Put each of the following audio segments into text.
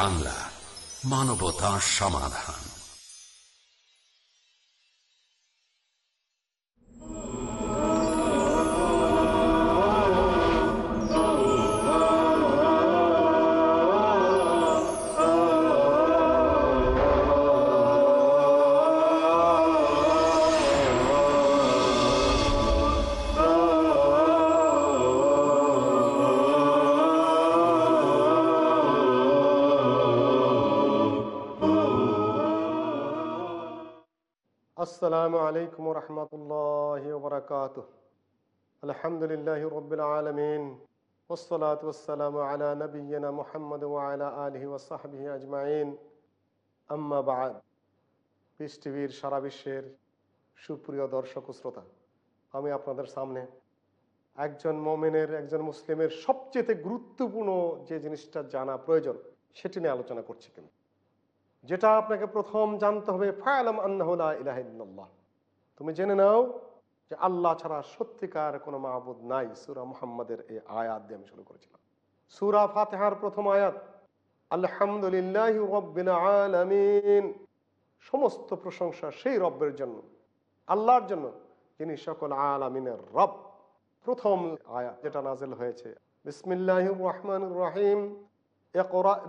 বাংলা মানবতা সমাধান। রহমতুল্লাহ সারা বিশ্বের সুপ্রিয় দর্শক শ্রোতা, আমি আপনাদের সামনে একজন মমিনের, একজন মুসলিমের সবচেয়ে গুরুত্বপূর্ণ যে জিনিসটা জানা প্রয়োজন, সেটি নিয়ে আলোচনা করছি কিন্তু। যেটা আপনাকে প্রথম জানতে হবে, ফায়ালাম আন্নাহুল্লাহ ইলাহিল্লাহ তুমি জেনে নাও যে আল্লাহ ছাড়া সত্যিকার কোনো মাহবুদ নাই। সুরা মুহাম্মাদের এই আয়াত দিয়ে আমি শুরু করেছিলাম। সুরা ফাতেহার প্রথম আয়াত, আলহামদুলিল্লাহ আলমিন। সমস্ত প্রশংসা সেই রব্বের জন্য, আল্লাহর জন্য, যিনি সকল আলামিনের রব। প্রথম আয়াত যেটা নাজেল হয়েছে বিসমিল্লাহ রহমান রহিম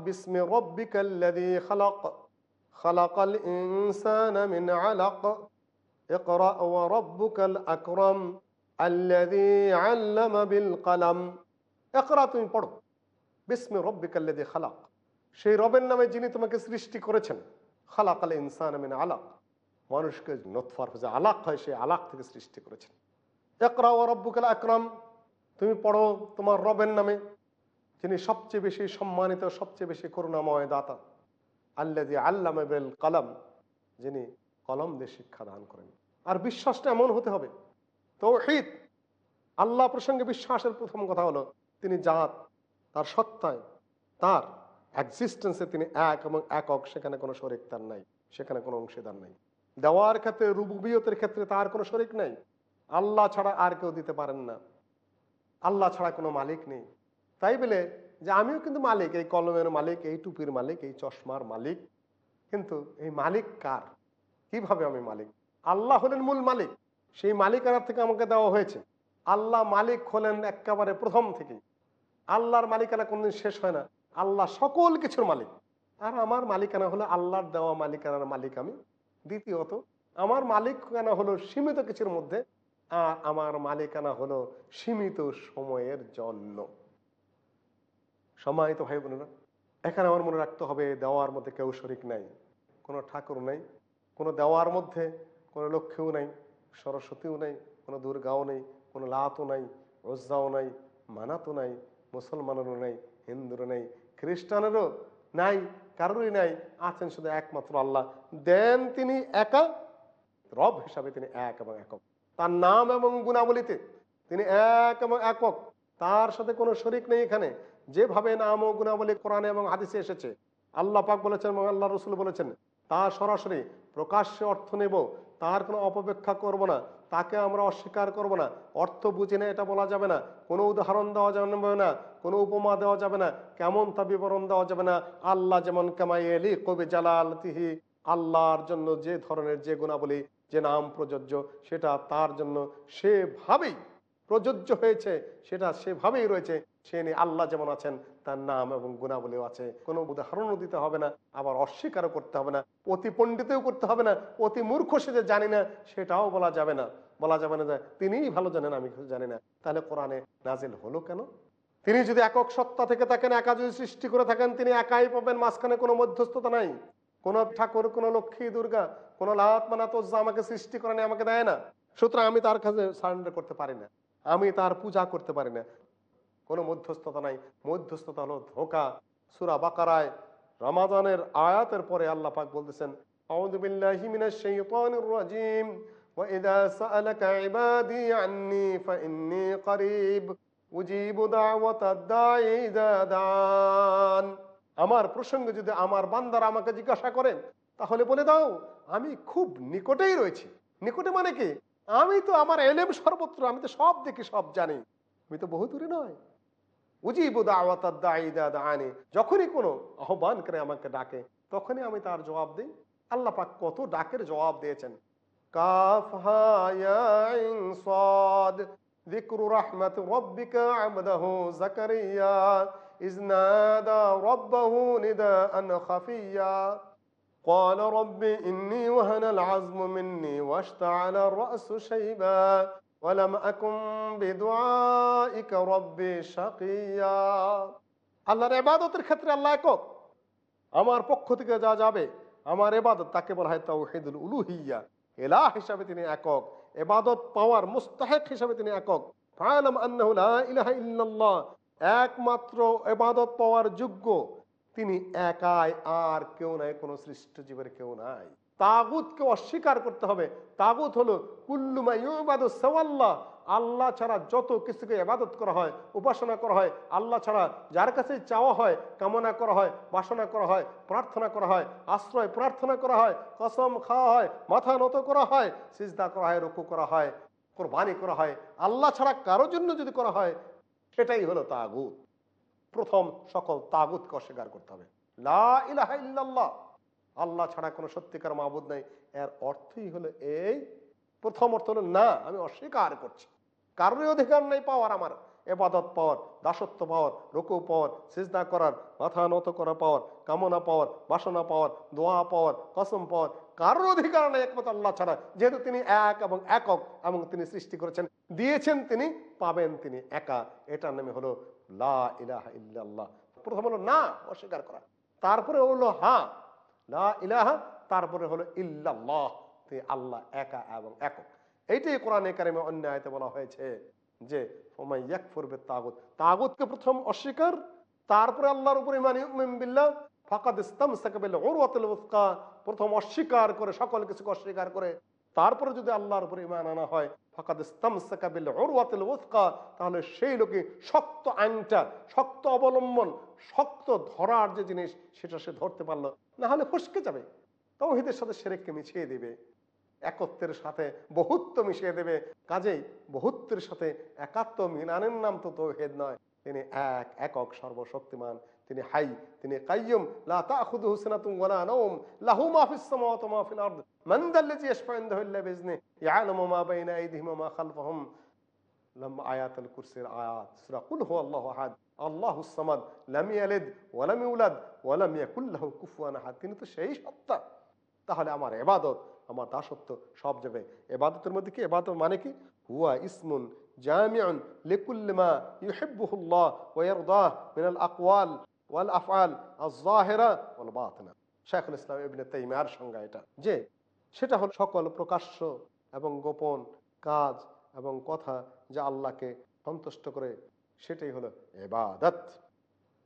বিসমি রব্বিকাল্লাযী খালাক, খালাকাল আলাক। اقرأ وربك الأكرم الذي علم بالقلم اقرأ তুমি পড়ো বিস্মি রব্বিক الذي خلق সেই রবের নামে যিনি তোমাকে সৃষ্টি করেছেন খালাক আল ইনসান মিন আলাক মানুষকে নতফার যে আলাক হয় সেই আলাক থেকে সৃষ্টি করেছেন একরা ও রব্বুকাল আকরাম তুমি পড়ো তোমার রবের নামে যিনি সবচেয়ে বেশি সম্মানিত সবচেয়ে বেশি করুণাময় দাতা আল্লাদি আল্লামেবেল কলম যিনি কলম দিয়ে শিক্ষা দান করেন আর বিশ্বাসটা এমন হতে হবে। তো তৌহিদ, আল্লাহ প্রসঙ্গে বিশ্বাসের প্রথম কথা হলো, তিনি জাত, তার সত্তায়, তার এক্সিস্টেন্সে তিনি এক এবং একক, সেখানে কোনো শরিক তার নাই, সেখানে কোনো অংশীদার নাই। দেওয়ার ক্ষেত্রে রুবিয়তের ক্ষেত্রে তার কোনো শরিক নাই। আল্লাহ ছাড়া আর কেউ দিতে পারেন না। আল্লাহ ছাড়া কোনো মালিক নেই। তাই বলে যে আমিও কিন্তু মালিক, এই কলমের মালিক, এই টুপির মালিক, এই চশমার মালিক। কিন্তু এই মালিক কার? কীভাবে আমি মালিক? আল্লাহ হলেন মূল মালিক। সেই মালিকানা থেকে আমাকে দেওয়া হয়েছে। আল্লাহ মালিক হলেন একেবারে প্রথম থেকে। আল্লাহর মালিকানা কোনদিন শেষ হয় না। আল্লাহ সকল কিছুর মালিক। আর আমার মালিকানা হলো আল্লাহর দেওয়া মালিকানার মালিক আমি। দ্বিতীয়ত, আমার মালিকানা হলো সীমিত কিছুর মধ্যে। আর আমার মালিকানা হলো সীমিত সময়ের জন্য। সম্মানিত ভাই বোনেরা, এখানে আমার মনে রাখতে হবে, দেওয়ার মধ্যে কেউ শরিক নাই, কোনো ঠাকুর নাই। কোনো দেওয়ার মধ্যে কোনো লক্ষ্যও নাই, সরস্বতীও নাই, কোনো দুর্গাও নেই, কোনো লাতও নাই রজ্জাও নাই, মানাতও নাই, মুসলমানেরও নাই, হিন্দুরও নেই, খ্রিস্টানেরও নাই, কারোরই নাই, আছেন শুধু একমাত্র আল্লাহ। দেন তিনি একা, রব হিসাবে তিনি এক এবং একক। তার নাম এবং গুণাবলিতে তিনি এক এবং একক। তার সাথে কোনো শরিক নেই এখানে। যেভাবে নাম ও গুণাবলী কোরআনে এবং হাদিসে এসেছে, আল্লাহ পাক বলেছেন এবং আল্লাহ রসুল বলেছেন তা সরাসরি প্রকাশ্যে অর্থ নেব, তার কোনো অপব্যাখ্যা করব না, তাকে আমরা অস্বীকার করব না। অর্থ বুঝি না এটা বলা যাবে না, কোনো উদাহরণ দেওয়া যাবে না, কোনো উপমা দেওয়া যাবে না, কেমন তা বিবরণ দেওয়া যাবে না। আল্লাহ যেমন কামাই এলি কবি জালাল তিহি আল্লাহর জন্য যে ধরনের যে গুণাবলী, যে নাম প্রযোজ্য, সেটা তার জন্য সেভাবেই প্রযোজ্য হয়েছে, সেটা সেভাবেই রয়েছে। সে নিয়ে আল্লাহ যেমন আছেন তার নাম এবং গুণাবলীও আছে। কোনো উদাহরণও দিতে হবে না, আবার অস্বীকারও করতে হবে না, অতি পণ্ডিতেও করতে হবে না, অতি মূর্খ সে যে জানি না, সেটাও বলা যাবে না। বলা যাবে না যে তিনিই ভালো জানেন, আমি জানি না। তাহলে কোরআনে নাজিল হলো কেন? তিনি যদি একক সত্তা থেকে থাকেন, একা যদি সৃষ্টি করে থাকেন, তিনি একাই পাবেন, মাঝখানে কোনো মধ্যস্থতা নাই। কোন ঠাকুর, কোন লক্ষ্মী, দুর্গা, কোন লাত, মানাত আমাকে সৃষ্টি করেন, আমাকে দেয় না। সুতরাং আমি তার কাছে সারেন্ডার করতে পারি না। আমি তার পূজা করতে পারি না। কোনো মধ্যস্থতা নাই মধ্যস্থতা হলো ধোকা সুরা বাকারায় রমাদানের আয়াতের পরে আল্লাহ পাক বলতেছেন আউযু বিল্লাহি মিনাশ শাইতানির রাজিম وإذا سألك عبادي عني فإني قريب أجيب دعوة الداعي إذا دعان আমার প্রসঙ্গে যদি আমার বান্দারা আমাকে জিজ্ঞাসা করেন তাহলে বলে দাও আমি খুব নিকটেই রয়েছি নিকটে মানে কি আমি তো আমার এলেম সর্বত্র আমি তো সব দেখি সব জানি আমি তো বহু দূরে নয় উজিবু দাওয়াতানি যখনই কোনো আহ্বান করে আমাকে ডাকে তখনই আমি তার জবাব দিই আল্লাহ পাক কত ডাকের জবাব দিয়েছেন কাফ হা ইয়া আইন সাদ ذكر رحمة ربك عبده زكريا إذ نادى ربه نداء خفيا قال رب إني وهن العزم مني واشتعل الرأس شيبا ওয়ালাম আল্লাহর এবাদতের ক্ষেত্রে আল্লাহ একক। আমার পক্ষ থেকে যা যাবে, আমার এবাদত তাকে বলা হয় তাওহিদুল উলুহিয়া। এলাহ হিসাবে তিনি একক এবাদত পাওয়ার মুস্তাহেক হিসাবে তিনি একক। ইল্লাল্লাহ, একমাত্র এবাদত পাওয়ার যোগ্য। তিনি একাই আর কেউ নাই, কোনো সৃষ্ট জীবের কেউ নাই। তাগুতকে অস্বীকার করতে হবে তাগুত হলো কুল্লুমা ইউবাদু সাওয়াল্লাহ আল্লাহ ছাড়া যত কিছুকে এবাদত করা হয় উপাসনা করা হয় আল্লাহ ছাড়া যার কাছে চাওয়া হয় কামনা করা হয় বাসনা করা হয় প্রার্থনা করা হয় আশ্রয় প্রার্থনা করা হয় কসম খাওয়া হয় মাথা নত করা হয় সিজদা করা হয় রুকু করা হয় কোরবানি করা হয় আল্লাহ ছাড়া কারোর জন্য যদি করা হয় সেটাই হলো তাগুত প্রথম সকল তাগুতকে অস্বীকার করতে হবে লা ইলাহা ইল্লাল্লাহ আল্লাহ ছাড়া কোনো সত্যিকার মাহবুদ নাই। এর অর্থই হলো এই, প্রথম অর্থ হলো, না, আমি অস্বীকার করছি। কারোরই অধিকার নেই পাওয়ার আমার। এবাদত পাওয়ার, দাসত্ব পাওয়ার, রুকু পাওয়ার, সিজদা করার, মাথা নত করা পাওয়ার, কামনা পাওয়ার, বাসনা পাওয়ার, দোয়া পাওয়ার, কসম পাওয়ার। কারোর অধিকার নেই একমাত্র আল্লাহ ছাড়া। যেহেতু তিনি এক এবং একক এবং তিনি সৃষ্টি করেছেন, দিয়েছেন তিনি, পাবেন তিনি একা। এটার নামে হলো, লা ইলাহা প্রথম হলো, না অস্বীকার করা। তারপরে হলো হা লা ইলাহা, তারপরে হলো ইল্লাল্লাহ তিনি আল্লাহ একা এবং একক। এইটাই কোরআনে কারিমে অন্য আয়তে বলা হয়েছে যে ওমাই ইয়াকফুরবে তাগুত তাগুতকে প্রথম অস্বীকার, তারপরে আল্লাহর উপর ইমান বিল্লাহ, ফাকাদ ইসতামসাকা বিল উরওয়াতিল উসকা, প্রথম অস্বীকার করে, সকল কিছুকে অস্বীকার করে, তারপরে যদি আল্লাহর উপর ইমান আনা হয়, ফাকাদ ইসতামসাকা বিল উরওয়াতিল উসকা, তাহলে সেই লোকে শক্ত আইনটা, শক্ত অবলম্বন, শক্ত ধরার যে জিনিস, সেটা সে ধরতে পারল। না হলে ফসকে যাবে। তৌহিদের সাথে সেরেককে মিছিয়ে দিবে। একত্বের সাথে বহুত্ব মিশিয়ে দেবে। কাজেই বহুত্বের সাথে একাত্ম মিলানের নাম তো তৌহেদ নয়। তিনি এক, একক, সর্বশক্তিমান। তিনি হাই, তিনি কাইয়ুম। লা আল্লাহুস সামাদ লাম ইয়ালিদ ওয়া লাম ইউলাদ ওয়া লাম ইয়াকুল লাহু কুফুয়ান আহাদ। তিনি তো সেই সত্তা। তাহলে আমার এবাদত, আমার দাসত্ব সব যাবে। এবাদতের মধ্যে কি? এবাদত মানে কি? হুয়া ইসমুন জামিউন লিকুল্লি মা ইউহিব্বুহুল্লাহ ওয়া মিনাল আকওয়াল ওয়াল আফআল আয-যাহিরা ওয়াল বাতিনা। শাইখুল ইসলাম ইবনে তাইমিয়ার সংজ্ঞা এটা। যে সেটা হলো সকল প্রকাশ্য এবং গোপন কাজ এবং কথা যা আল্লাহকে সন্তুষ্ট করে সেটাই হলো এবাদত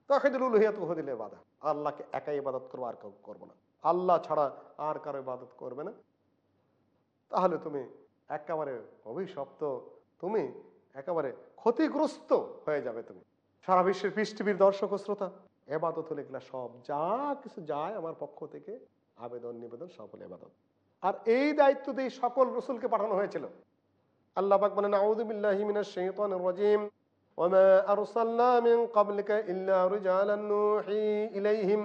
তাহিদুল ইবাদা আল্লাহকে একাই ইবাদত করব আর কেউ করব না। আল্লাহ ছাড়া আর কারও ইবাদত করবে না। তাহলে তুমি একেবারে অভিশপ্ত, তুমি একেবারে ক্ষতিগ্রস্ত হয়ে যাবে তুমি। সারা বিশ্বের পৃষ্ঠবীর দর্শক ও শ্রোতা এবাদত হলে এগুলা সব যা কিছু যায় আমার পক্ষ থেকে আবেদন, নিবেদন সকল এবাদত আর এই দায়িত্ব দিয়ে সকল রসুলকে পাঠানো হয়েছিল। আল্লাহ বলেন রাজিম। আরসালনা মিন ক্বাবলিকা ইল্লা রিজালান নূহি ইলাইহিম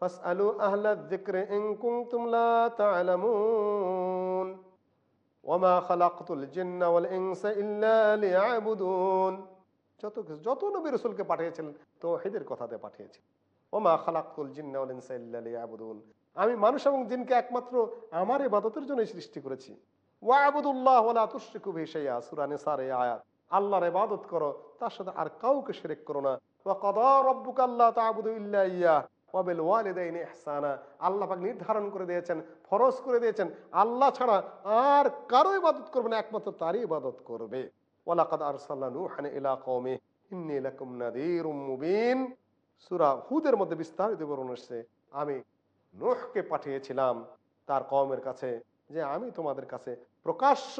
ফাসআলু আহলা যিকরি ইন কুনতুম লা তা'লামুন ওমা খালাকতুল জিন্না ওয়াল ইনসা ইল্লা লিয়াবুদুন যত যত নবী রাসূলকে পাঠিয়েছিলেন তাওহীদের কথাতে পাঠিয়েছেন। ওমা খালাকতুল জিন্না ইল্লা আমি মানুষ এবং জিনকে একমাত্র আমার ইবাদতের জন্যই সৃষ্টি করেছি। ওয়াবুদুল্লাহ ওয়ালা তুশরিকু বিহি শাইআ সূরা আয়াত। আল্লাহর ইবাদত করো, তার সাথে আর কাউকে শিরক করো না। ওয়া আল্লাহ নির্ধারণ করে দিয়েছেন, ফরজ করে দিয়েছেন, আল্লাহ ছাড়া আর কারও ইবাদত করবে না, একমাত্র তারই ইবাদত করবে। সূরা হুদের মধ্যে বিস্তারিত এসেছে, আমি নূহকে পাঠিয়েছিলাম তার কওমের কাছে। যে আমি তোমাদের কাছে প্রকাশ্য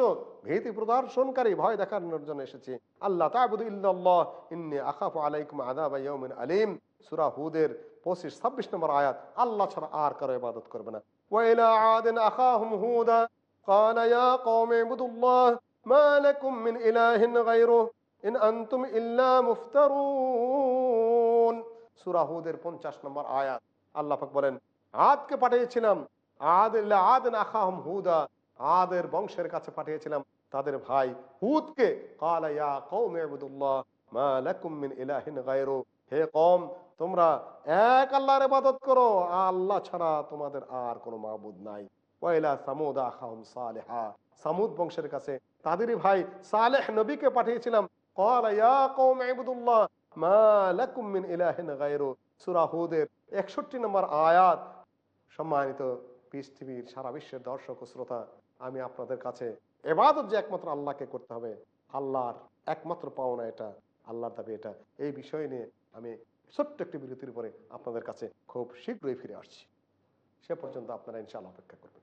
ভীতি প্রদর্শনকারী ভয় দেখানোর জন্য এসেছি আল্লাহ তাবুদু ইল্লাল্লাহ ইন্নী আখাফু আলাইকুম আযাবা ইয়াউমিন আলিম সূরা হুদের 25 26 নম্বর আয়াত আল্লাহ ছাড়া আর কারো ইবাদত করবে না ওয়া ইলা আদিন আখাহুম হুদা قال يا قوم اعبدوا الله ما لكم من إله غيره ইন আনতুম ইল্লা মুফতারুন সূরা হুদের 50 নম্বর আয়াত আল্লাহ পাক বলেন আদকে পাঠিয়েছিলাম আদের বংশের কাছে পাঠিয়েছিলাম তাদের ভাই হুদকে। কালাইয়া কম তোমরা এক আল্লাহর ইবাদত করো, আল্লাহ ছাড়া তোমাদের আর কোনো মাবুদ নাই। ওয়াইলা সামুদ আখাহুম সালেহা। সামুদ বংশের কাছে তাদেরই ভাই সালেহ নবীকে পাঠিয়েছিলাম। ক্বালা ইয়া কওম ইবুদুল্লাহ, মা লাকুম মিন ইলাহিন গায়রু। সূরা হুদের 61 নম্বর আয়াত সম্মানিত টিভির সারা বিশ্বের দর্শক ও শ্রোতা, আমি আপনাদের কাছে এবাদত যে একমাত্র আল্লাহকে করতে হবে, আল্লাহর একমাত্র পাওনা এটা, আল্লাহর দাবি এটা। এই বিষয় নিয়ে আমি ছোট্ট একটি বিরতির পরে আপনাদের কাছে খুব শীঘ্রই ফিরে আসছি। সে পর্যন্ত আপনারা ইনশাআল্লাহ অপেক্ষা করবেন।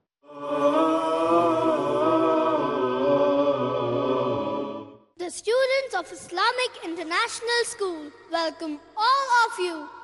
The students of Islamic International School, welcome all of you.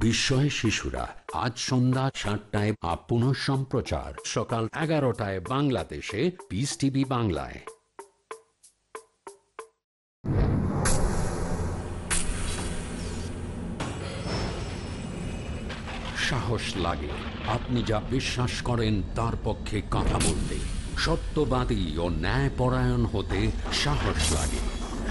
বিস্ময় শিশুরা আজ সন্ধ্যা সাতটায় আপন সম্প্রচার। সকাল এগারোটায় বাংলাদেশে পিস টিভি বাংলায়। সাহস লাগে। আপনি যা বিশ্বাস করেন তার পক্ষে কথা বলতে। সত্যবাদী ও ন্যায়পরায়ণ হতে সাহস লাগে।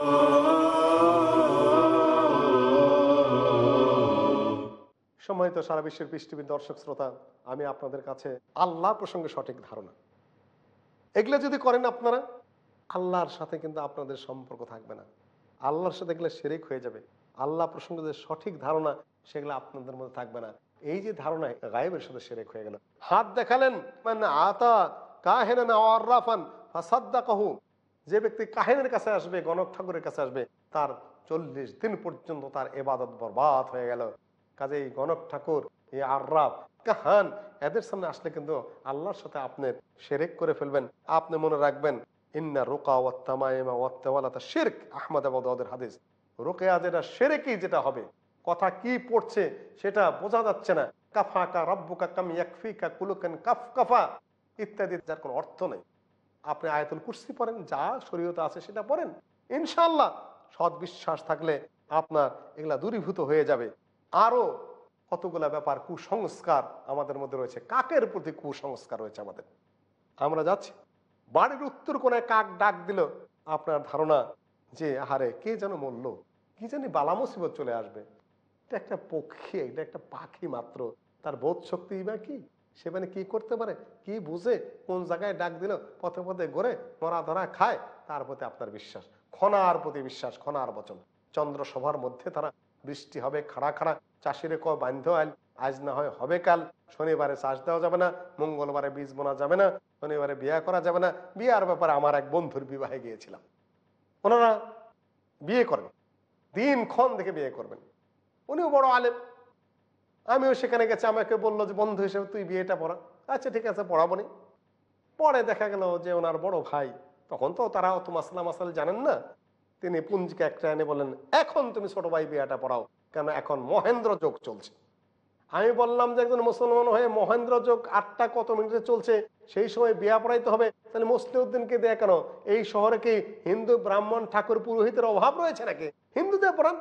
সম্মানিত সারা বিশ্বের পৃষ্ঠীবির দর্শক শ্রোতা, আমি আপনাদের কাছে আল্লাহ প্রসঙ্গে সঠিক ধারণা। এগুলো যদি করেন আপনারা, আল্লাহর সাথে কিন্তু আপনাদের সম্পর্ক থাকবে না। আল্লাহর সাথে এগুলো সেরেক হয়ে যাবে। আল্লাহ প্রসঙ্গে যে সঠিক ধারণা, সেগুলো আপনাদের মধ্যে থাকবে না। এই যে ধারণা, গায়েবের সাথে সেরেক হয়ে গেল। হাত দেখালেন মানে আতা কাহেন যে ব্যক্তি কাহিনের কাছে আসবে, গণক ঠাকুরের কাছে আসবে, তার চল্লিশ দিন পর্যন্ত তার এবাদত বরবাদ হয়ে গেল। কাজেই গণক ঠাকুর এই আর্রাফ, কাহান, এদের সামনে আসলে কিন্তু আল্লাহর সাথে আপনার সেরেক করে ফেলবেন। আপনি মনে রাখবেন, ইন্না রোকা ওয়াত্তামাইমা ওয়াত্তাওয়ালাতা শিরক, আহমদ আবাদের হাদিস। রোকেয়া যেটা সেরেকি যেটা হবে, কথা কি পড়ছে সেটা বোঝা যাচ্ছে না। কাফা কা রব্বুকা কাম ইয়াকফিকা কুলুকান কাফ কাফা ইত্যাদি যার কোনো অর্থ নেই। আপনি আয়াতুল কুরসি পড়েন, যা শরীয়তে আছে সেটা পড়েন। ইনশাল্লাহ সৎ বিশ্বাস থাকলে আপনার এগুলা দূরীভূত হয়ে যাবে। আরও কতগুলা ব্যাপার কুসংস্কার আমাদের মধ্যে রয়েছে। কাকের প্রতি কুসংস্কার রয়েছে আমাদের? আমরা যাচ্ছি। বাড়ির উত্তর কোনায় কাক ডাক দিল। আপনার ধারণা যে, আহারে, কে যেন মরল কি জানি বালা মুসিবত চলে আসবে। এটা একটা পক্ষী, এটা একটা পাখি মাত্র। তার বোধ শক্তি বা কি? সে মানে কি করতে পারে? কি বুঝে, কোন জায়গায় ডাক দিল, পথে পথে ঘরে, মরা ধরা খায়, তার প্রতি আপনার বিশ্বাস। খনার প্রতি বিশ্বাস, খনার বচন। চন্দ্র সভার মধ্যে তারা বৃষ্টি হবে, খাড়া খাড়া, চাষিরে ক বান্ধ আইল, আজ না হয় হবে কাল, শনিবারে চাষ দেওয়া যাবে না, মঙ্গলবারে বীজ বোনা যাবে না, শনিবারে বিয়ে করা যাবে না। বিয়ার ব্যাপারে আমার এক বন্ধুর বিবাহে গিয়েছিলাম। ওনারা বিয়ে করেন দিন ক্ষণ দেখে বিয়ে করবেন। উনিও বড় আলেম। আমিও সেখানে গেছি, আমাকে বলল যে, বন্ধু হিসেবে তুই বিয়েটা পড়া। আচ্ছা ঠিক আছে, পড়াবো নি। পরে দেখা গেল যে, ওনার বড় ভাই, তখন তো তারা অত মাসালা মাসাল জানেন না, তিনি পুঞ্জিকে একটা এনে বলেন এখন তুমি ছোট ভাই বিয়েটা পড়াও, কেন এখন মহেন্দ্র যোগ চলছে? আমি বললাম যে, একজন মুসলমান হয়ে মহেন্দ্র যোগ আটটা কত মিনিটে চলছে, সেই সময় বিয়া পড়াইতে হবে, তাহলে মুসলিউদ্দিনকে দেয়া কেন? এই শহরে কি হিন্দু, ব্রাহ্মণ, ঠাকুর, পুরোহিতের অভাব রয়েছে নাকি? হিন্দুদের পড়ান।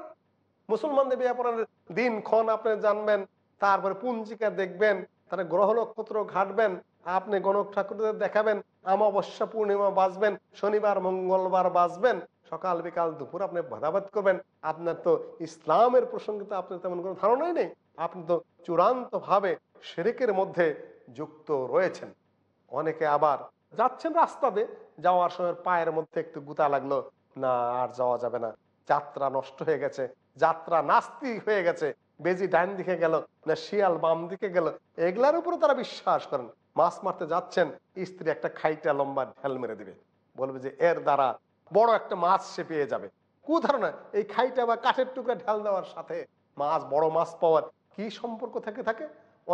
মুসলমানদের বিয়া পড়ানোর দিন ক্ষণ আপনি জানবেন তারপরে পুঞ্জিকা দেখবেন তারা গ্রহ নক্ষত্র ঘাটবেন, আপনি গণক ঠাকুরদের দেখাবেন, অমাবস্যা পূর্ণিমা বাঁচবেন শনিবার, মঙ্গলবার বাঁচবেন সকাল, বিকাল, দুপুর আপনি বাধাবাদ করবেন। আপনার তো ইসলামের প্রসঙ্গে তো আপনার তেমন কোনো ধারণাই নেই। আপনি তো চূড়ান্ত ভাবে শেরেকের মধ্যে যুক্ত রয়েছেন। অনেকে আবার যাচ্ছেন রাস্তাতে, যাওয়ার সময় পায়ের মধ্যে একটু গুতা লাগল, না, আর যাওয়া যাবে না। যাত্রা নষ্ট হয়ে গেছে, যাত্রা নাস্তি হয়ে গেছে। বেজি ডাইন দিকে গেল, না শিয়াল বাম দিকে গেল, এগুলার উপরে তারা বিশ্বাস করেন। মাছ মারতে যাচ্ছেন, স্ত্রী একটা খাইটা লম্বা ঢেল মেরে দিবে। বলবে যে, এর দ্বারা বড় একটা মাছ সে পেয়ে যাবে। কু ধারণা, এই খাইটা বা কাঠের টুকরা ঢেল দেওয়ার সাথে মাছ, বড় মাছ পাওয়ার কি সম্পর্ক থেকে থাকে?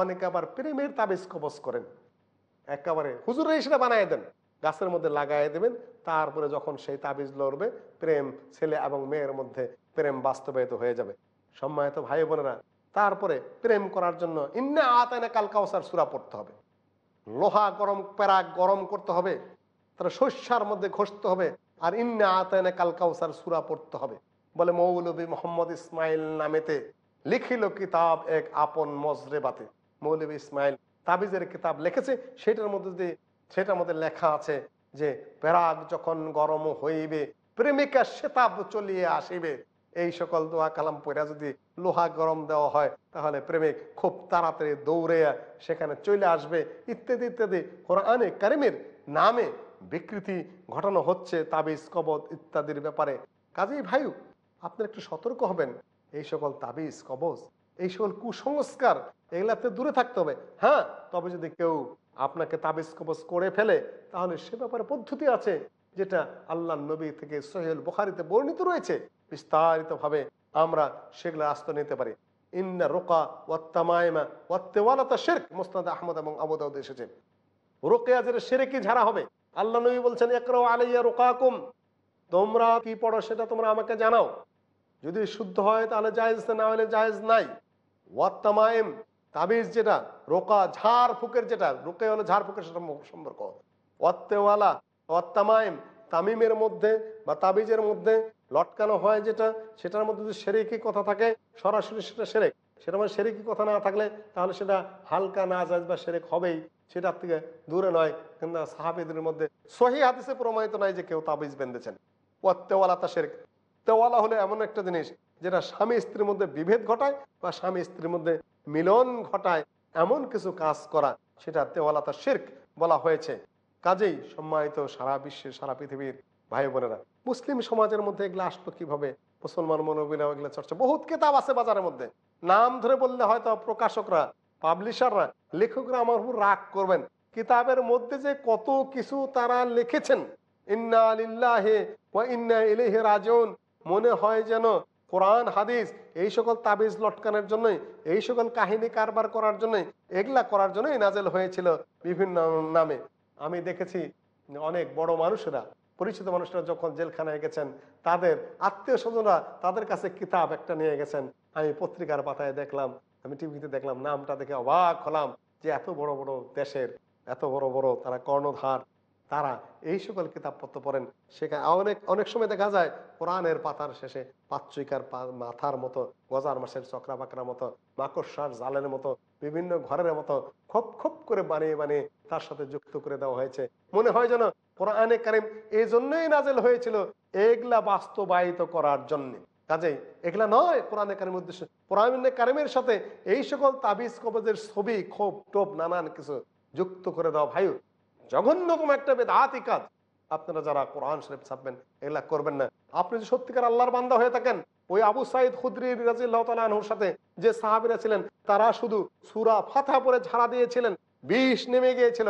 অনেকে আবার প্রেমের তাবিজ কবচ করেন। একেবারে হুজুরে সেটা বানায় দেন, গাছের মধ্যে লাগাই দেবেন, তারপরে যখন সেই তাবিজ লড়বে, প্রেম ছেলে এবং মেয়ের মধ্যে প্রেম বাস্তবায়িত হয়ে যাবে। সম্মানিত ভাই বোনেরা, তারপরে প্রেম করার জন্য ইন্না আতায়না কাল কাউসার সুরা পড়তে হবে। লোহা গরম প্যারাক গরম করতে হবে তারা শস্যার মধ্যে ঘষতে হবে, আর ইন্না আতায়না কাল কাউসার সুরা পড়তে হবে। বলে মৌলবী মোহাম্মদ ইসমাইল নামেতে লিখিল কিতাব এক আপন মজরে বাতে মৌলবী ইসমাইল তাবিজের কিতাব লিখেছে, সেটার মধ্যে যে, সেটার মধ্যে লেখা আছে যে, প্যারাগ যখন গরম হইবে, প্রেমিকা সেতাব চলিয়ে আসিবে। এই সকল দোয়া কালাম পড়া যদি লোহা গরম দেওয়া হয়, তাহলে প্রেমিক খুব তাড়াতাড়ি দৌড়ে সেখানে চলে আসবে। ইত্যাদি ইত্যাদি। কোরআনে কারিমের নামে বিকৃতি ঘটানো হচ্ছে, তাবিজ কবত ইত্যাদির ব্যাপারে। কাজেই ভাইউ আপনার একটু সতর্ক হবেন। এই সকল তাবিজ, কবজ, এই সকল কুসংস্কার এগুলাতে দূরে থাকতে হবে। হ্যাঁ তবে যদি কেউ আপনাকে তাবিজ, কবজ করে ফেলে, তাহলে সে ব্যাপারে পদ্ধতি আছে। যেটা আল্লাহ নবী থেকে সোহেল বুখারিতে বর্ণিত রয়েছে বিস্তারিত ভাবে আমরা সেগুলো আস্ত নিতে পারি। ইন্না রোকা ওয়াত্তামায়মা ওয়াত্তেওয়ালাতা শেরক, মুস্তাদ আহমদ এবং আবুদাউদ এসেছে। রোকেয়াজের সেরেকি ঝাড়া হবে। আল্লাহ নবী বলছেন একরাও আলাইয়া রোকাকুম তোমরা কি পড়ো সেটা তোমরা আমাকে জানাও। যদি শুদ্ধ হয় তাহলে জায়েজ, না হলে জায়েজ নাই। ওয়াত্তামায়েম তাবিজ যেটা, রোকা ঝাড় ফুকের যেটা রোকে হলো ঝাড় ফুকের সেটা সম্পর্ক ওয়াত্তেওয়ালা ওয়াত্তামায়েম তামিমের মধ্যে বা তাবিজের মধ্যে লটকানো হয় যেটা, সেটার মধ্যে যদি সেরেকি কথা থাকে, সরাসরি সেটা সেরেক। সেটা মানে সেরেকি কথা না থাকলে তাহলে সেটা হালকা না যায় বা সেরেক হবেই, সেটার থেকে দূরে নয়। কিন্তু সাহাবিদের মধ্যে সহি হাদিসে প্রমাণিত নয় যে কেউ তাবিজ বেঁধেছেন। ওয়াত্তেওয়ালা তা সেরেক। তেওয়ালা হলে এমন একটা জিনিস যেটা স্বামী স্ত্রীর মধ্যে বিভেদ ঘটায় বা স্বামী স্ত্রীর মধ্যে মিলন ঘটায়। এমন কিছু কাজ করা, সেটা তেওয়ালা তা শির্ক বলা হয়েছে। কাজেই সম্মানিত সারা বিশ্বের, সারা পৃথিবীর ভাই বোনেরা, মুসলিম সমাজের মধ্যে এগুলো আসলো কীভাবে? মুসলমান মনোবিনা এগুলো চর্চা। বহুত কেতাব আছে বাজারের মধ্যে। নাম ধরে বললে হয়তো প্রকাশকরা, পাবলিশাররা, লেখকরা আমার উপর রাগ করবেন। কিতাবের মধ্যে যে কত কিছু তারা লিখেছেন। ইন্না লিল্লাহে ওয়া ইন্না ইলাইহি রাজিউন। মনে হয় যেন কোরআন, হাদিস, এই সকল তাবিজ লটকানোর জন্যই, এই সকল কাহিনী কারবার করার জন্যই, এগুলা করার জন্যই নাজেল হয়েছিল বিভিন্ন নামে। আমি দেখেছি অনেক বড় মানুষেরা, পরিচিত মানুষরা যখন জেলখানায় গেছেন, তাদের আত্মীয় স্বজনরা তাদের কাছে কিতাব একটা নিয়ে গেছেন। আমি পত্রিকার পাতায় দেখলাম, আমি টিভিতে দেখলাম, নামটা দেখে অবাক হলাম যে এত বড় বড় দেশের, এত বড় বড় তারা কর্ণধার, তারা এই সকল কিতাবপত্র পড়েন। সেখানে অনেক অনেক সময় দেখা যায়, কোরআনের পাতার শেষে পাচ্চিকার মাথার মতো, গজার মাসের চক্রা বাকরার মতো, মাকড়সার জালের মতো বিভিন্ন ঘরের মতো খপ খপ করে বানিয়ে বানিয়ে তার সাথে যুক্ত করে দেওয়া হয়েছে। মনে হয় যেন কোরআনে কারিম এই জন্যই নাজেল হয়েছিল এগুলা বাস্তবায়িত করার জন্য। কাজেই এগুলা নয় কোরআনে কারিমের উদ্দেশ্য। কোরআনে কারিমের সাথে এই সকল তাবিজ কবজের ছবি, খোপ টোপ, নানান কিছু যুক্ত করে দেওয়া। ভাইও, জঘন্যতম একটা বেদাতি কাজ। আপনারা যারা কোরআন শরীফ ছাপবেন, এগুলা করবেন না। আপনি যদি সত্যিকার আল্লাহর বান্দা হয়ে থাকেন, ওই আবু সাইদ খুদ্রি রাজিল্লাহর সাথে যে সাহাবিরা ছিলেন, তারা শুধু সুরা ফাথা পরে ঝাড়া দিয়েছিলেন, বিষ নেমে গিয়েছিল।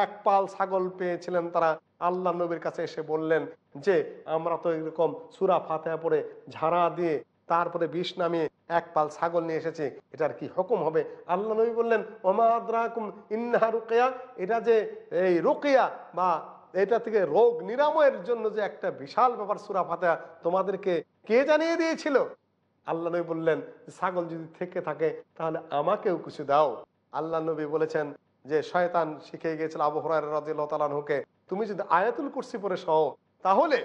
এক পাল ছাগল পেয়েছিলেন তারা। আল্লাহ নবীর কাছে এসে বললেন যে, আমরা তো এরকম সুরা ফাতেহা পরে ঝাড়া দিয়ে তারপরে বিষ নামিয়ে এক পাল ছাগল নিয়ে এসেছি, এটার কি হুকুম হবে? আল্লাহ নবী বললেন, ওমা আদ্রাকুম ইন্নাহা রুকিয়া। এটা যে এই রুকিয়া বা এটা থেকে রোগ নিরাময়ের জন্য যে একটা বিশাল ব্যাপার সুরা ফাতেহা তোমাদেরকে কে জানিয়ে দিয়েছিল? আল্লাহ নবী বললেন, ছাগল যদি থেকে থাকে, তাহলে আমাকেও কিছু দাও। আল্লাহ নবী বলেছেন যে, শয়তান শিখে গিয়েছিল আবু হরার রাজিউল্লাহকে তুমি যদি আয়াতুল কুরসি পরে সহ তাহলে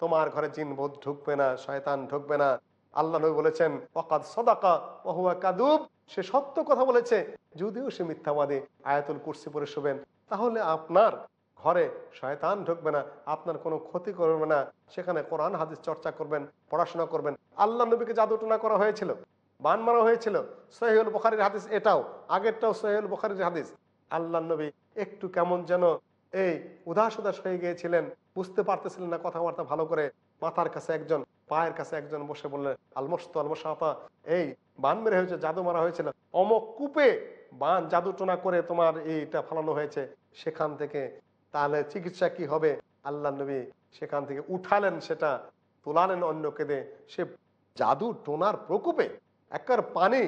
তোমার ঘরে জিন বোধ ঢুকবে না, শয়তান ঢুকবে না। আল্লাহ নবী বলেছেন, ওয়াকাদ সদাকা ওহুয়া কাদুব সে সত্য কথা বলেছে, যদিও সে মিথ্যাবাদী, আয়াতুল কুরসি পরে শোবেন, তাহলে আপনার ঘরে শয়তান ঢুকবে না, আপনার কোনো ক্ষতি করবে না। সেখানে কোরআন, হাদিস চর্চা করবেন, পড়াশোনা করবেন। আল্লাহ নবীকে জাদুটনা করা হয়েছিল, বান মারা হয়েছিল। সহিউল বুখারির হাদিস এটাও, আগেরটাও সহিউল বুখারির হাদিস। আল্লাহ নবী একটু কেমন যেন এই উদাস উদাস হয়ে গিয়েছিলেন, বুঝতে পারতেছিলেন না কথাবার্তা ভালো করে। মাথার কাছে একজন, পায়ের কাছে একজন বসে বললেন, আলমস্ত, আলমসাতা এই বান মেরে হয়েছে, জাদু মারা হয়েছিল। অমক কূপে বান জাদু টোনা করে তোমার এইটা ফালানো হয়েছে। সেখান থেকে তাহলে চিকিৎসা কি হবে? আল্লাহ নবী সেখান থেকে উঠালেন সেটা, তোলালেন অন্যকে দিয়ে। সে জাদু টোনার প্রকোপে একবার পানি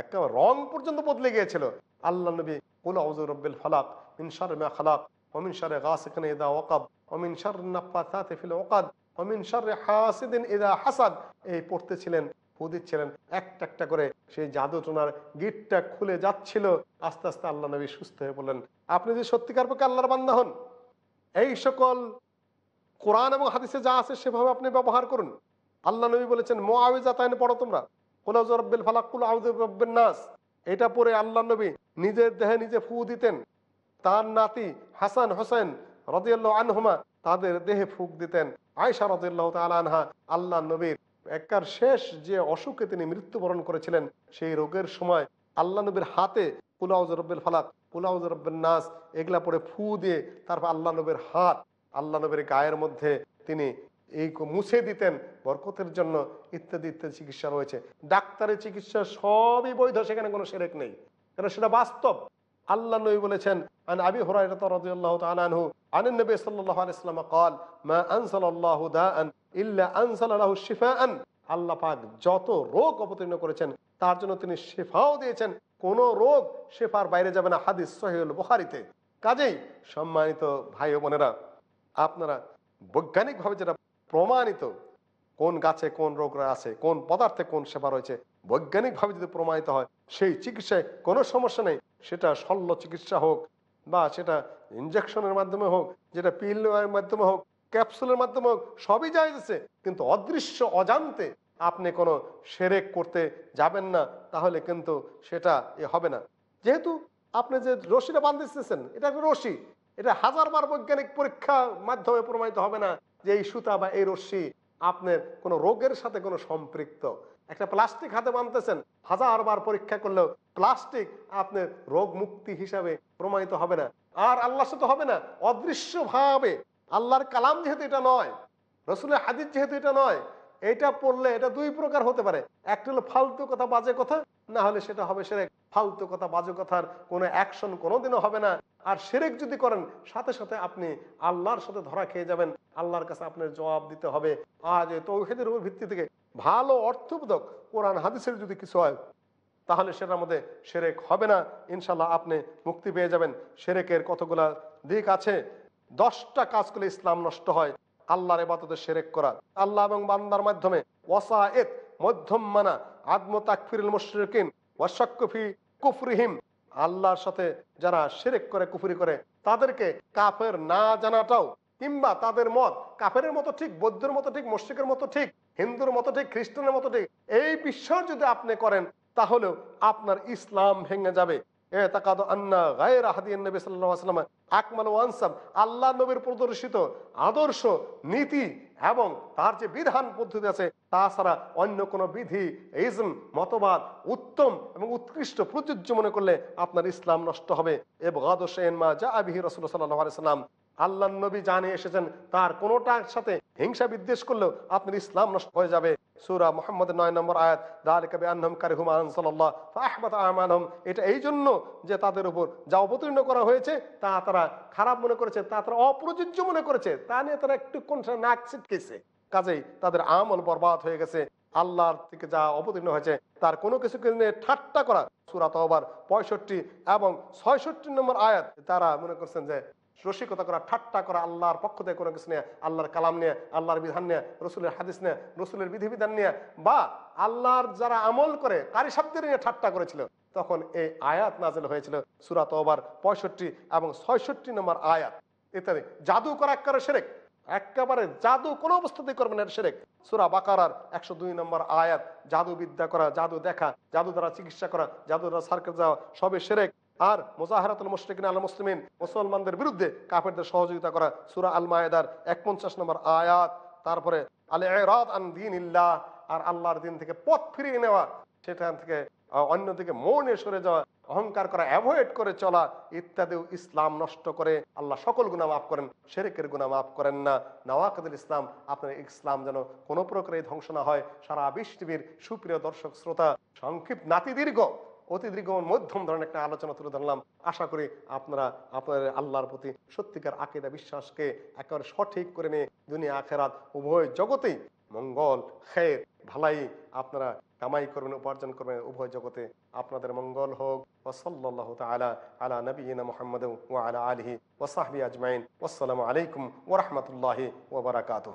একটা রং পর্যন্ত বদলে গিয়েছিল। আল্লাহ নবী কুল আউযু রব্বিল ফালাক মিন শাররি মা খালাক, ওয়া মিন শাররি গাসিকিন ইযা ওয়াকাব, ওয়া মিন শাররি নাফাসাতি ফিল উকাদ ওয়া মিন শাররি হাসিদিন ইযা হাসাদ। এই পড়তেছিলেন ফু একটা একটা করে সেই জাদু টোনার গিটটা খুলে যাচ্ছিল। আস্তে আস্তে আল্লাহ নবী সুস্থ হয়ে বললেন, আপনি যদি সত্যিকার পক্ষে আল্লাহর বান্দা হন এই সকল কোরআন এবং হাদিসে যা আছে সেভাবে আপনি ব্যবহার করুন। আল্লাহ নবী বলেছেন মোয়াবিজা তাইন পড়ো তোমরা? কুলাউজ রব্বিল ফালাক, কুল আউযু রব্বিন নাস। এটা পরে আল্লাহ নবী নিজের দেহে নিজে ফু দিতেন। তার নাতি হাসান হোসেন রদিয়াল্লাহ আনহুমা তাদের দেহে ফুক দিতেন। আয়সা রদিয়াল্লাহ আনহা আল্লাহ নবীর একবার শেষ যে অসুখে তিনি মৃত্যুবরণ করেছিলেন, সেই রোগের সময় আল্লাহ নবীর হাতে কুলাউজ রব্বিল ফালাক কুলাউজ রব্বিন নাস এগুলা পরে ফু দিয়ে তারপর আল্লাহ নবীর হাত আল্লাহ নবীর গায়ের মধ্যে তিনি এই ক- মুছে দিতেন বরকতের জন্য ইত্যাদি ইত্যাদি চিকিৎসা রয়েছে ডাক্তারের চিকিৎসা সবই বৈধ সেখানে কোনো সেরেক নেই কারণ সেটা বাস্তব আল্লাহ নবী বলেছেন আন আবি হুরায়রা রাদিয়াল্লাহু তাআলা আনহু আন নবী সাল্লাল্লাহু আলাইহি ওয়াসাল্লাম قال মা আনসালাল্লাহু দাআন ইল্লা আনসালা লাহু শিফাআন আল্লাহ পাক যত রোগ অবতীর্ণ করেছেন তার জন্য তিনি শেফাও দিয়েছেন। কোন রোগ শেফার বাইরে যাবে না, হাদিস সহিহুল বুখারীতে। কাজেই সম্মানিত ভাই বোনেরা, আপনারা বৈজ্ঞানিকভাবে যেটা প্রমাণিত, কোন গাছে কোন রোগ আছে, কোন পদার্থে কোন সেবা রয়েছে, বৈজ্ঞানিকভাবে যদি প্রমাণিত হয়, সেই চিকিৎসায় কোনো সমস্যা নেই। সেটা শল্য চিকিৎসা হোক বা সেটা ইঞ্জেকশনের মাধ্যমে হোক, যেটা পিলের মাধ্যমে হোক, ক্যাপসুলের মাধ্যমে হোক, সবই যাইতেছে কিন্তু অদৃশ্য, অজান্তে আপনি কোনো সেরেক করতে যাবেন না, তাহলে কিন্তু সেটা এ হবে না। যেহেতু আপনি যে রশিটা বাঁধতেছেন, এটা একটা রশি, এটা হাজারবার বৈজ্ঞানিক পরীক্ষা মাধ্যমে প্রমাণিত হবে না যে এই সুতা বা এই রশ্মি আপনার কোনো রোগের সাথে কোনো সম্পৃক্ত। একটা প্লাস্টিক হাতে বানতেছেন হাজার বার পরীক্ষা করলেও প্লাস্টিক আপনার রোগ মুক্তি হিসাবে প্রমাণিত হবে না। আর আল্লাহর সাথে হবে না, অদৃশ্যভাবে। আল্লাহর কালাম যেহেতু এটা নয়, রসুলের হাদিস যেহেতু এটা নয় এটা পড়লে এটা দুই প্রকার হতে পারে। একটা হলো ফালতু কথা, বাজে কথা, না হলে সেটা হবে সেরেক। ফালতু কথা, বাজে কথার কোনো অ্যাকশন কোনোদিনও হবে না। আর সেরেক যদি করেন, সাথে সাথে আপনি আল্লাহর সাথে ধরা খেয়ে যাবেন। আল্লাহর কাছে আপনার জবাব দিতে হবে। আজ তৌহিদের উপর ভিত্তি থেকে ভালো অর্থবোধক কোরআন হাদিসের যদি কিছু হয়, তাহলে সেটার মধ্যে সেরেক হবে না। ইনশাল্লাহ আপনি মুক্তি পেয়ে যাবেন। সেরেকের কতগুলা দিক আছে? দশটা কাজ করলে ইসলাম নষ্ট হয়। আল্লাহর এবাদতে সেরেক করা। আল্লাহ এবং বান্দার মাধ্যমে ওয়াসা এত মধ্যম মানা আদমতাকফিরুল মুশরিকিন ওয়াশাক্কুফি কুফরিহিম। আল্লাহর সাথে যারা সেরেক করে, কুফরি করে, তাদেরকে কাফের না জানাটাও, কিংবা তাদের মত কাফের মতো ঠিক, বৌদ্ধের মতো ঠিক, মুশ্রিকের মতো ঠিক, হিন্দুর মতো ঠিক, খ্রিস্টানের মতো ঠিক, এই বিশ্বাস যদি আপনি করেন, তাহলেও আপনার ইসলাম ভেঙে যাবে। আল্লাহ নবীর প্রদর্শিত আদর্শ, নীতি এবং তার যে বিধান পদ্ধতি আছে, তাছাড়া অন্য বিধি, ইজম, মতবাদ উত্তম এবং উৎকৃষ্ট প্রযোজ্য মনে করলে আপনার ইসলাম নষ্ট হবে। এবং যা আবিহি রসুল সাল্লাম আল্লাহ নবী জানিয়ে এসেছেন, তার কোনোটার সাথে হিংসা বিদ্বেষ করলেও আপনার ইসলাম নষ্ট হয়ে যাবে। সুরা মোহাম্মদ নয় নম্বর আয়াত দালিকাবি আনহম কারিহুম আনসাল্লাহ ফাহবাত আমানহম এটা এই জন্য যে তাদের উপর যা অবতীর্ণ করা হয়েছে, তা তারা খারাপ মনে করেছে, তা তারা অপ্রযোজ্য মনে করেছে, তা নিয়ে তারা একটু কোন নাক ছিটকেছে। কাজেই তাদের আমল বরবাদ হয়ে গেছে। আল্লাহর থেকে যা অবতীর্ণ হয়েছে, তার কোনো কিছুকে নিয়ে ঠাট্টা করা। সুরাত পঁয়ষট্টি এবং ছয়ষট্টি নম্বর আয়াত, তারা মনে করছেন যে রসিকতা করা, ঠাট্টা করা, আল্লাহর পক্ষ থেকে কোনো কিছু নিয়ে, আল্লাহর কালাম নিয়ে, আল্লাহর বিধান নিয়ে, রসুলের হাদিস নিয়ে, রসুলের বিধিবিধান নিয়ে বা আল্লাহর যারা আমল করে, কারি শব্দের নিয়ে ঠাট্টা করেছিল, তখন এই আয়াত নাজেল হয়েছিল সুরাত ওবার পঁয়ষট্টি এবং ছয়ষট্টি নম্বর আয়াত। ইত্যাদি জাদু করা একবারে সেরেক একেবারে জাদু কোনো অবস্থাতেই করবে না সেরেক সুরা বাকারার একশো দুই নম্বর আয়াত জাদু বিদ্যা করা, জাদু দেখা জাদু দ্বারা চিকিৎসা করা জাদু দ্বারা সার্কেল যাওয়া সবে সেরেক আর মোজাহারাতুল মুশরিকিন আল মুসলিমিন, মুসলমানদের বিরুদ্ধে কাফেরদের সহযোগিতা করা সুরা আল মায়েদার এক পঞ্চাশ নম্বর আয়াত। তারপরে আলে আন দিন ইল্লাহ আর আল্লাহর দিন থেকে পথ ফিরিয়ে নেওয়া, সেখান থেকে অন্যদিকে মনে সরে যাওয়া, অহংকার করা, অ্যাভয়েড করে চলা ইত্যাদিও ইসলাম নষ্ট করে আল্লাহ সকল গুণা মাফ করেন, শেরেকের গুণা মাফ করেন না। নওয়াকাদুল ইসলাম, আপনার ইসলাম যেন কোনো প্রকারে ধ্বংস না হয়। সারা পৃথিবীর সুপ্রিয় দর্শক, শ্রোতা, সংক্ষিপ্ত নাতি দীর্ঘ। অতি দীর্ঘ মধ্যম ধরনের একটা আলোচনা তুলে ধরলাম। আশা করি আপনারা, আপনাদের আল্লাহর প্রতি সত্যিকার আকিদা, বিশ্বাসকে একেবারে সঠিক করে নিয়ে দুনিয়া, আখেরাত, উভয় জগতেই মঙ্গল, খের, ভালাই আপনারা কামাই করবেন, উপার্জন করবেন, উভয় জগতে আপনাদের মঙ্গল হোক। ওসল্লাহ তালা আলা নবীনা মোহাম্মদ ও আলা আলহি ওসাহবি আজমাইন। আসসালামু আলাইকুম ওরহমতুল্লাহি ওবরাকাতুহ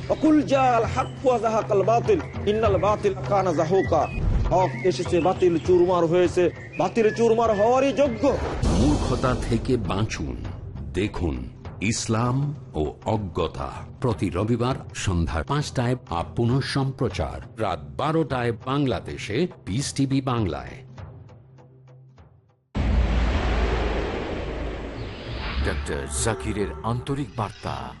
অকুল জাল বাতিল ইন্নাল বাতিল কানা যাহুকা হক এসেছে বাতিল চুরমার হয়েছে। বাতিল চুরমার হওয়ারই যোগ্য। মূর্খতা থেকে বাঁচুন দেখুন ইসলাম ও অজ্ঞতা প্রতি রবিবার সন্ধ্যা পাঁচটায় আপ পুনঃ সম্প্রচার রাত বারোটায় বাংলাদেশে পিস টিভি বাংলায়। ডক্টর জাকিরের আন্তরিক বার্তা।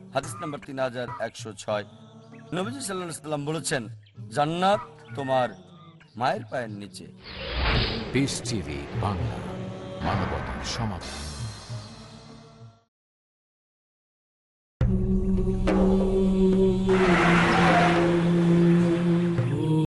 হাদিস নম্বর তিন হাজার একশো ছয়। নবীজ সাল্লাম বলেছেন, জান্নাত তোমার মায়ের পায়ের নিচে। বাংলা, মানবতার সমাধান